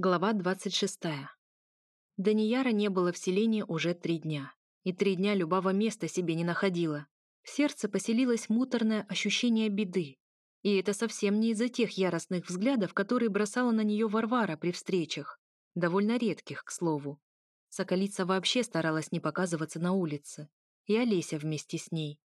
Глава 26. Данияра не было в селении уже три дня. И три дня любого места себе не находила. В сердце поселилось муторное ощущение беды. И это совсем не из-за тех яростных взглядов, которые бросала на нее Варвара при встречах. Довольно редких, к слову. Соколица вообще старалась не показываться на улице. И Олеся вместе с ней.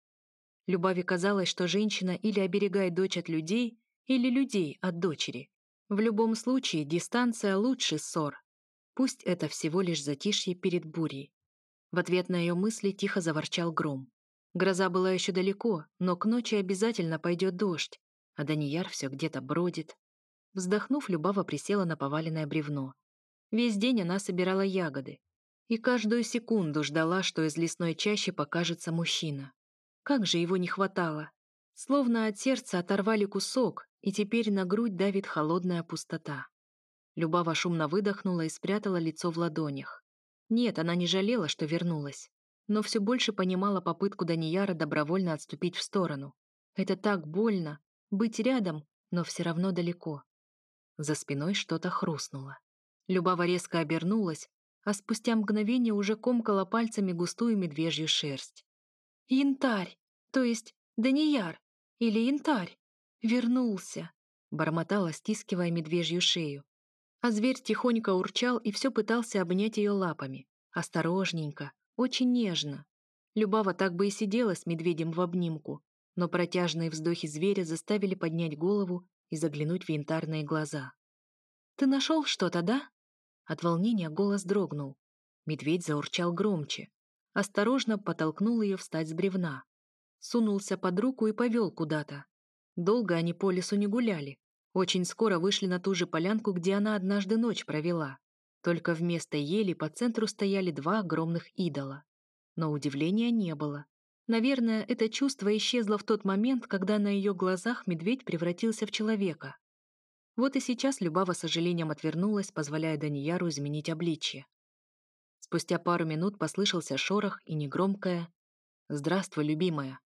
Любави казалось, что женщина или оберегает дочь от людей, или людей от дочери. В любом случае, дистанция лучше ссор. Пусть это всего лишь затишье перед бурей. В ответ на ее мысли тихо заворчал гром. Гроза была еще далеко, но к ночи обязательно пойдет дождь, а Данияр все где-то бродит. Вздохнув, Любава присела на поваленное бревно. Весь день она собирала ягоды. И каждую секунду ждала, что из лесной чащи покажется мужчина. Как же его не хватало. Словно от сердца оторвали кусок, и теперь на грудь давит холодная пустота. Любава шумно выдохнула и спрятала лицо в ладонях. Нет, она не жалела, что вернулась, но все больше понимала попытку Данияра добровольно отступить в сторону. Это так больно, быть рядом, но все равно далеко. За спиной что-то хрустнуло. Любава резко обернулась, а спустя мгновение уже комкала пальцами густую медвежью шерсть. «Янтарь! То есть Данияр! Или янтарь!» «Вернулся!» — бормотала, стискивая медвежью шею. А зверь тихонько урчал и все пытался обнять ее лапами. Осторожненько, очень нежно. Любава так бы и сидела с медведем в обнимку, но протяжные вздохи зверя заставили поднять голову и заглянуть в янтарные глаза. «Ты нашел что-то, да?» От волнения голос дрогнул. Медведь заурчал громче. Осторожно потолкнул ее встать с бревна. Сунулся под руку и повел куда-то. Долго они по лесу не гуляли. Очень скоро вышли на ту же полянку, где она однажды ночь провела. Только вместо ели по центру стояли два огромных идола. Но удивления не было. Наверное, это чувство исчезло в тот момент, когда на ее глазах медведь превратился в человека. Вот и сейчас Любава с сожалением отвернулась, позволяя Данияру изменить обличье. Спустя пару минут послышался шорох и негромкое «Здравствуй, любимая».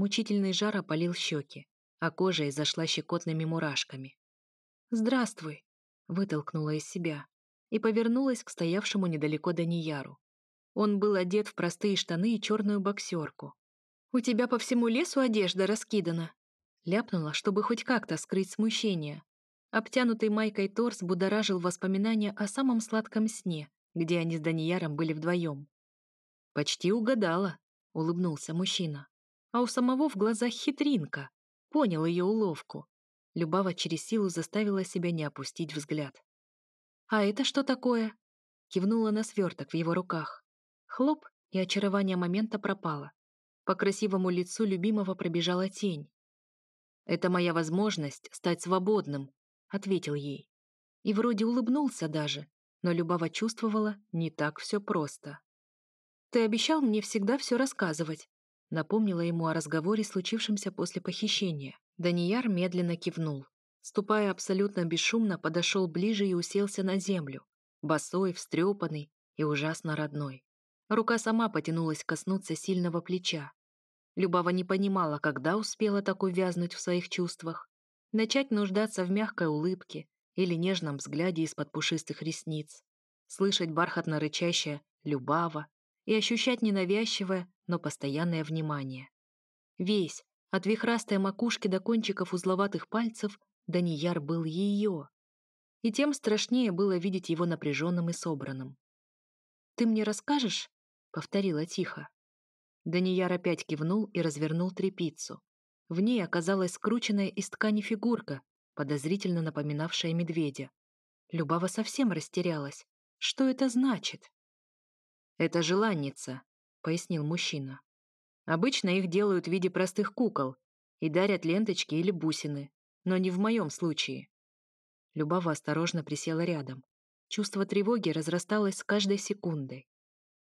Мучительный жар опалил щеки а кожа изошла щекотными мурашками. «Здравствуй!» — вытолкнула из себя и повернулась к стоявшему недалеко Данияру. Он был одет в простые штаны и черную боксерку. «У тебя по всему лесу одежда раскидана!» Ляпнула, чтобы хоть как-то скрыть смущение. Обтянутый майкой торс будоражил воспоминания о самом сладком сне, где они с Данияром были вдвоем. «Почти угадала», — улыбнулся мужчина. А у самого в глазах хитринка. Понял ее уловку. Любава через силу заставила себя не опустить взгляд. «А это что такое?» Кивнула на сверток в его руках. Хлоп, и очарование момента пропало. По красивому лицу любимого пробежала тень. «Это моя возможность стать свободным», — ответил ей. И вроде улыбнулся даже, но Любава чувствовала, не так все просто. «Ты обещал мне всегда все рассказывать», Напомнила ему о разговоре, случившемся после похищения. Данияр медленно кивнул. Ступая абсолютно бесшумно, подошел ближе и уселся на землю. Босой, встрепанный и ужасно родной. Рука сама потянулась коснуться сильного плеча. Любава не понимала, когда успела так увязнуть в своих чувствах. Начать нуждаться в мягкой улыбке или нежном взгляде из-под пушистых ресниц. Слышать бархатно рычащее «Любава» и ощущать ненавязчивое, но постоянное внимание. Весь, от вихрастой макушки до кончиков узловатых пальцев, Данияр был ее. И тем страшнее было видеть его напряженным и собранным. «Ты мне расскажешь?» — повторила тихо. Данияр опять кивнул и развернул трепицу. В ней оказалась скрученная из ткани фигурка, подозрительно напоминавшая медведя. Любава совсем растерялась. Что это значит? «Это желанница», — пояснил мужчина. «Обычно их делают в виде простых кукол и дарят ленточки или бусины, но не в моем случае». Любава осторожно присела рядом. Чувство тревоги разрасталось с каждой секундой.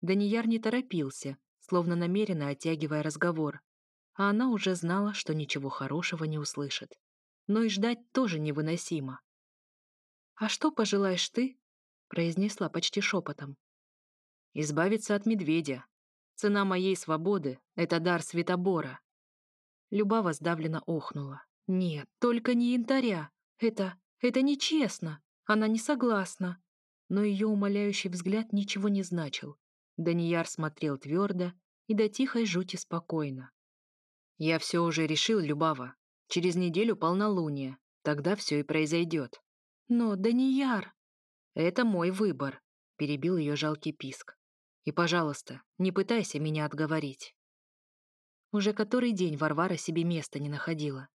Данияр не торопился, словно намеренно оттягивая разговор, а она уже знала, что ничего хорошего не услышит. Но и ждать тоже невыносимо. «А что пожелаешь ты?» — произнесла почти шепотом избавиться от медведя. Цена моей свободы — это дар Светобора. Любава сдавленно охнула. Нет, только не янтаря. Это... это нечестно. Она не согласна. Но ее умоляющий взгляд ничего не значил. Данияр смотрел твердо и до тихой жути спокойно. «Я все уже решил, Любава. Через неделю полнолуние. Тогда все и произойдет». «Но, Данияр...» «Это мой выбор», — перебил ее жалкий писк. «И, пожалуйста, не пытайся меня отговорить». Уже который день Варвара себе места не находила.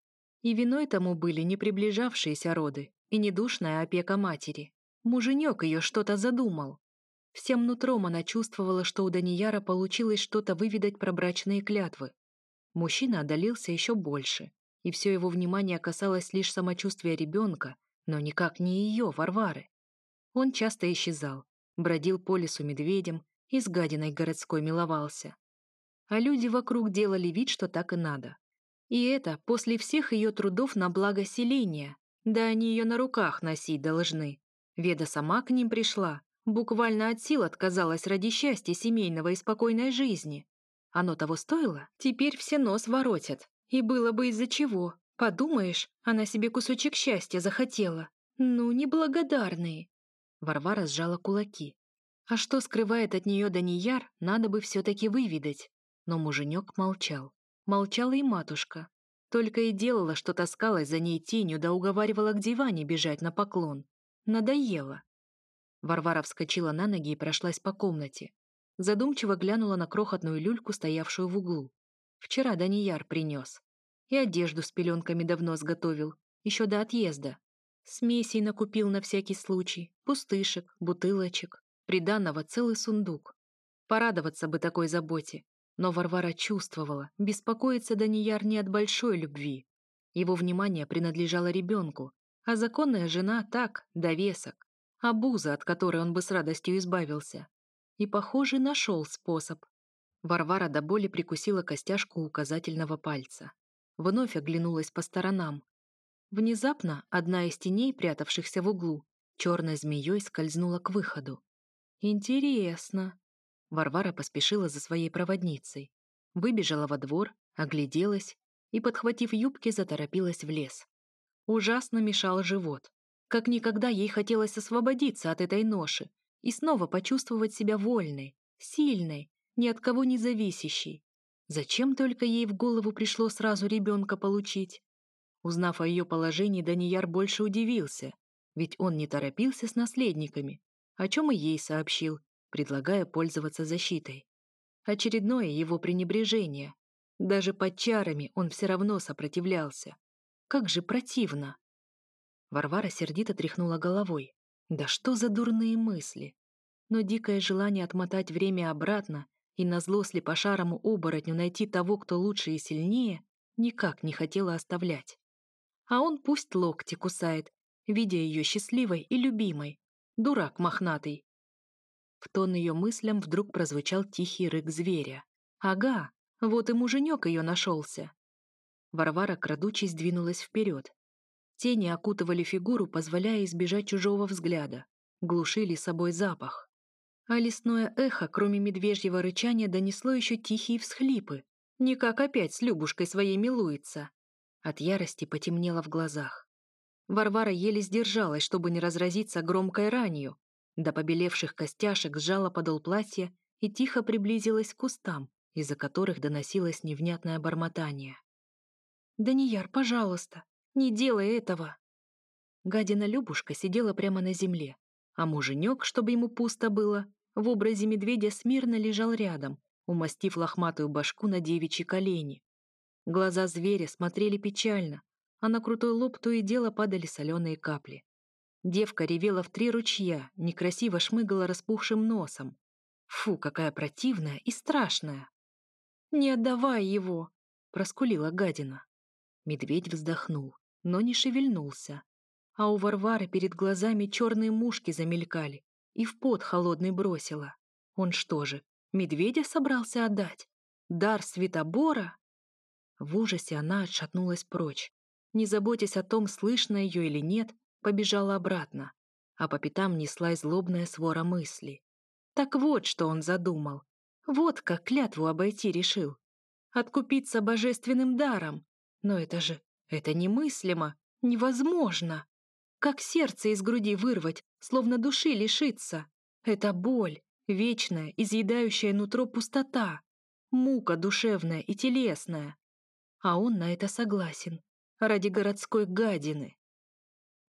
И виной тому были не приближавшиеся роды и недушная опека матери. Муженек ее что-то задумал. Всем нутром она чувствовала, что у Данияра получилось что-то выведать про брачные клятвы. Мужчина одолился еще больше, и все его внимание касалось лишь самочувствия ребенка, но никак не ее, Варвары. Он часто исчезал, бродил по лесу медведем и с гадиной городской миловался. А люди вокруг делали вид, что так и надо. И это после всех ее трудов на благо селения, да они ее на руках носить должны. Веда сама к ним пришла, буквально от сил отказалась ради счастья семейного и спокойной жизни. Оно того стоило? Теперь все нос воротят. И было бы из-за чего. Подумаешь, она себе кусочек счастья захотела. Ну, неблагодарные. Варвара сжала кулаки. А что скрывает от нее Данияр, надо бы все-таки выведать. Но муженек молчал. Молчала и матушка. Только и делала, что таскалась за ней тенью да уговаривала к диване бежать на поклон. Надоело. Варвара вскочила на ноги и прошлась по комнате. Задумчиво глянула на крохотную люльку, стоявшую в углу. Вчера Данияр принес. И одежду с пеленками давно сготовил, еще до отъезда. Смесей накупил на всякий случай, пустышек, бутылочек, приданного целый сундук. Порадоваться бы такой заботе, но Варвара чувствовала, беспокоится Данияр не от большой любви. Его внимание принадлежало ребенку, а законная жена так, довесок, обуза, от которой он бы с радостью избавился. И, похоже, нашел способ. Варвара до боли прикусила костяшку указательного пальца. Вновь оглянулась по сторонам. Внезапно одна из теней, прятавшихся в углу, черной змеей скользнула к выходу. «Интересно». Варвара поспешила за своей проводницей. Выбежала во двор, огляделась и, подхватив юбки, заторопилась в лес. Ужасно мешал живот. Как никогда ей хотелось освободиться от этой ноши и снова почувствовать себя вольной, сильной, ни от кого не зависящей. Зачем только ей в голову пришло сразу ребенка получить? Узнав о ее положении, Данияр больше удивился, ведь он не торопился с наследниками, о чем и ей сообщил, предлагая пользоваться защитой. Очередное его пренебрежение. Даже под чарами он все равно сопротивлялся. Как же противно! Варвара сердито тряхнула головой. Да что за дурные мысли! Но дикое желание отмотать время обратно и назло слепошарому оборотню найти того, кто лучше и сильнее, никак не хотела оставлять. А он пусть локти кусает, видя ее счастливой и любимой. Дурак мохнатый. В тон ее мыслям вдруг прозвучал тихий рык зверя. Ага, вот и муженек ее нашелся. Варвара, крадучись, двинулась вперед, Тени окутывали фигуру, позволяя избежать чужого взгляда, глушили собой запах. А лесное эхо, кроме медвежьего рычания, донесло еще тихие всхлипы. Никак опять с Любушкой своей милуется. От ярости потемнело в глазах. Варвара еле сдержалась, чтобы не разразиться громкой ранью. До побелевших костяшек сжала подол платья и тихо приблизилась к кустам, из-за которых доносилось невнятное бормотание. «Данияр, пожалуйста, не делай этого!» Гадина Любушка сидела прямо на земле, а муженек, чтобы ему пусто было, в образе медведя смирно лежал рядом, умастив лохматую башку на девичьи колени. Глаза зверя смотрели печально, а на крутой лоб то и дело падали соленые капли. Девка ревела в три ручья, некрасиво шмыгала распухшим носом. Фу, какая противная и страшная! «Не отдавай его!» — проскулила гадина. Медведь вздохнул, но не шевельнулся. А у Варвары перед глазами черные мушки замелькали и в пот холодный бросила. Он что же, медведя собрался отдать? Дар Светобора? В ужасе она отшатнулась прочь. Не заботясь о том, слышно ее или нет, побежала обратно, а по пятам неслась злобная свора мыслей. Так вот, что он задумал. Вот как клятву обойти решил. Откупиться божественным даром, но это же, это немыслимо, невозможно. Как сердце из груди вырвать, словно души лишиться. Это боль, вечная, изъедающая нутро пустота, мука душевная и телесная. А он на это согласен, ради городской гадины.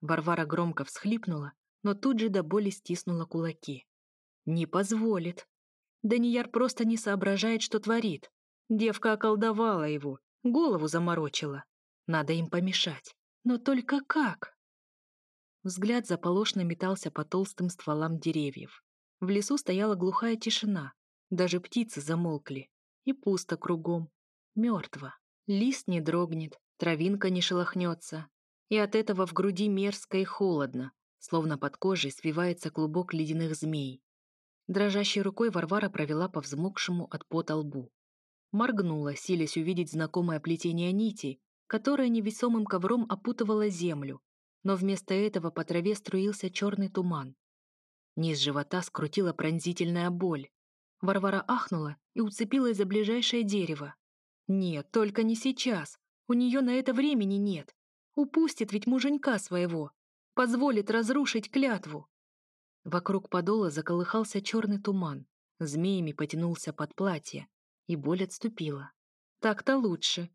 Варвара громко всхлипнула, но тут же до боли стиснула кулаки. Не позволит. Данияр просто не соображает, что творит. Девка околдовала его, голову заморочила. Надо им помешать. Но только как? Взгляд заполошно метался по толстым стволам деревьев. В лесу стояла глухая тишина. Даже птицы замолкли. И пусто кругом. Мертво. Лист не дрогнет, травинка не шелохнется. И от этого в груди мерзко и холодно, словно под кожей свивается клубок ледяных змей. Дрожащей рукой Варвара провела по взмокшему от пота лбу. Моргнула, силясь увидеть знакомое плетение нитей, которое невесомым ковром опутывало землю, но вместо этого по траве струился черный туман. Низ живота скрутила пронзительная боль. Варвара ахнула и уцепилась за ближайшее дерево. Нет, только не сейчас. У нее на это времени нет. Упустит ведь муженька своего. Позволит разрушить клятву. Вокруг подола заколыхался черный туман. Змеями потянулся под платье. И боль отступила. Так-то лучше.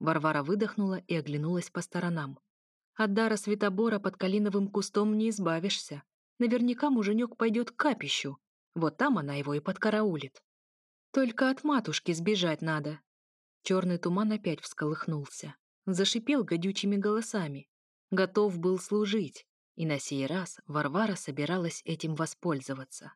Варвара выдохнула и оглянулась по сторонам. От дара Светобора под калиновым кустом не избавишься. Наверняка муженек пойдет к капищу. Вот там она его и подкараулит. Только от матушки сбежать надо. Черный туман опять всколыхнулся. Зашипел гадючими голосами. Готов был служить. И на сей раз Варвара собиралась этим воспользоваться.